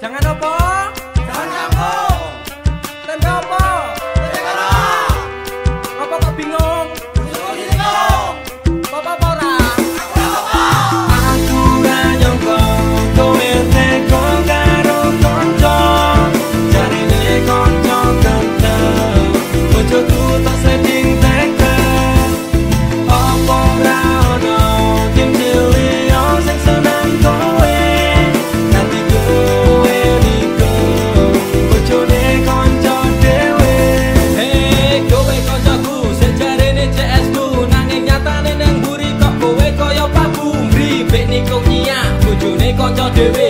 Jangan opo. con cho TV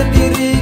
terpilih